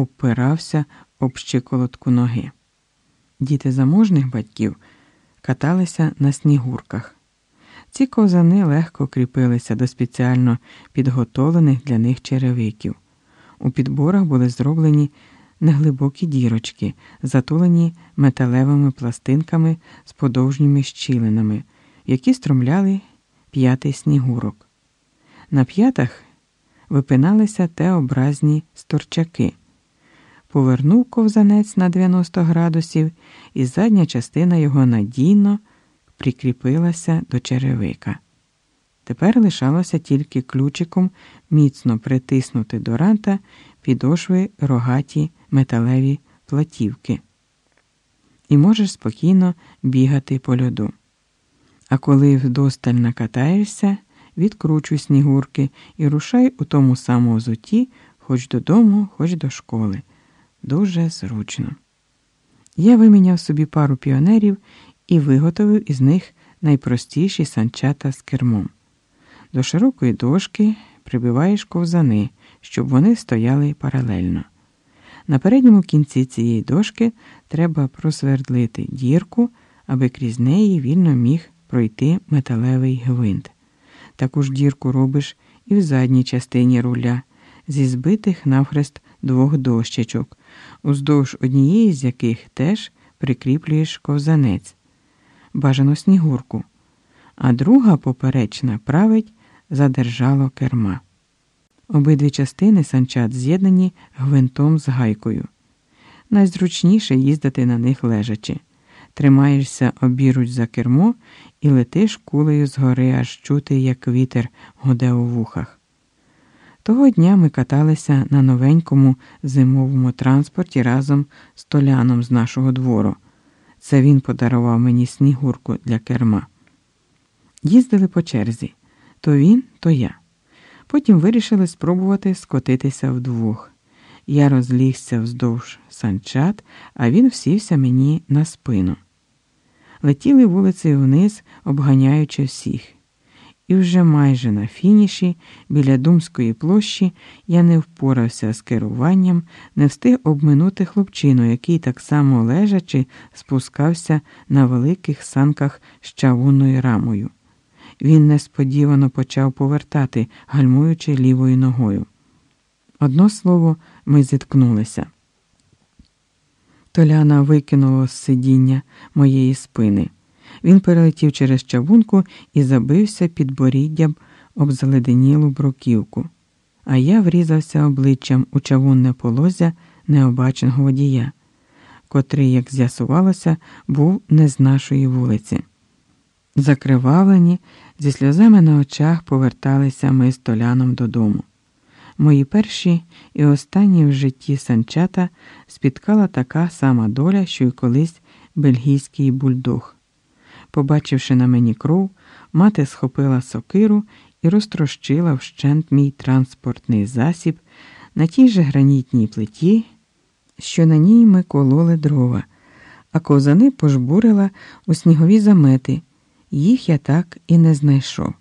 опирався об щиколотку ноги. Діти заможних батьків каталися на снігурках. Ці ковзани легко кріпилися до спеціально підготовлених для них черевиків. У підборах були зроблені неглибокі дірочки, затулені металевими пластинками з подовжніми щілинами, які стромляли п'ятий снігурок. На п'ятах випиналися Т-образні сторчаки. Повернув ковзанець на 90 градусів, і задня частина його надійно прикріпилася до черевика. Тепер лишалося тільки ключиком міцно притиснути до ранта підошви рогаті металеві платівки. І можеш спокійно бігати по льоду. А коли вдосталь накатаєшся, відкручуй снігурки і рушай у тому самому взуті, хоч додому, хоч до школи. Дуже зручно. Я виміняв собі пару піонерів і виготовив із них найпростіші санчата з кермом. До широкої дошки прибиваєш ковзани, щоб вони стояли паралельно. На передньому кінці цієї дошки треба просвердлити дірку, аби крізь неї вільно міг пройти металевий гвинт. Таку ж дірку робиш і в задній частині руля зі збитих навхрест двох дощечок, уздовж однієї з яких теж прикріплюєш ковзанець, бажано снігурку, а друга поперечна править задержало керма. Обидві частини санчат з'єднані гвинтом з гайкою. Найзручніше їздити на них лежачи. Тримаєшся обіруч за кермо і летиш кулею згори, аж чути, як вітер гуде у вухах. Того дня ми каталися на новенькому зимовому транспорті разом з толяном з нашого двору. Це він подарував мені снігурку для керма. Їздили по черзі то він, то я. Потім вирішили спробувати скотитися вдвох. Я розлігся вздовж санчат, а він всівся мені на спину. Летіли вулицею вниз, обганяючи всіх. І вже майже на фініші, біля Думської площі, я не впорався з керуванням, не встиг обминути хлопчину, який так само лежачи спускався на великих санках з чавунною рамою. Він несподівано почав повертати, гальмуючи лівою ногою. Одно слово, ми зіткнулися. Толяна викинуло з сидіння моєї спини. Він перелетів через чавунку і забився під боріддям об заледенілу бруківку, а я врізався обличчям у чавунне полозя необаченого водія, котрий, як з'ясувалося, був не з нашої вулиці. Закривавлені, зі сльозами на очах поверталися ми з Толяном додому. Мої перші і останні в житті санчата спіткала така сама доля, що й колись бельгійський бульдог. Побачивши на мені кров, мати схопила сокиру і розтрощила вщент мій транспортний засіб на тій же гранітній плиті, що на ній ми кололи дрова, а ковзани пожбурила у снігові замети. Їх я так і не знайшов.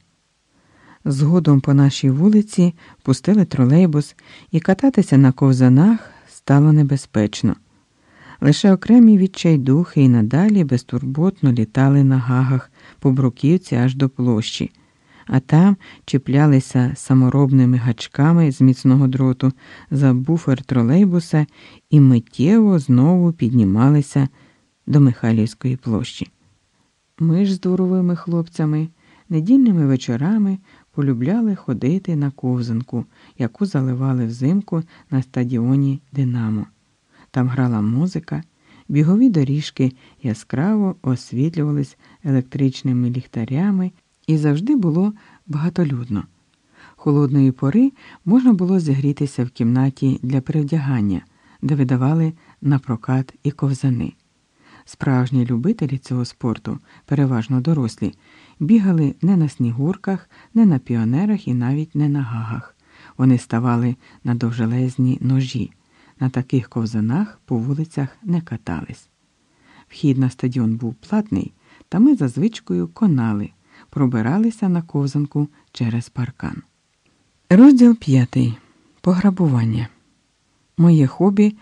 Згодом по нашій вулиці пустили тролейбус, і кататися на ковзанах стало небезпечно. Лише окремі відчайдухи і надалі безтурботно літали на гагах по бруківці аж до площі, а там чіплялися саморобними гачками з міцного дроту за буфер тролейбуса і миттєво знову піднімалися до Михайлівської площі. Ми ж з дворовими хлопцями недільними вечорами полюбляли ходити на ковзанку, яку заливали взимку на стадіоні Динамо. Там грала музика, бігові доріжки яскраво освітлювались електричними ліхтарями, і завжди було багатолюдно. Холодної пори можна було зігрітися в кімнаті для перевдягання, де видавали на прокат і ковзани. Справжні любителі цього спорту, переважно дорослі, бігали не на снігурках, не на піонерах і навіть не на гагах. Вони ставали на довжелезні ножі. На таких ковзанах по вулицях не катались. Вхід на стадіон був платний, та ми за звичкою конали, пробиралися на ковзанку через паркан. Розділ п'ятий. Пограбування. Моє хобі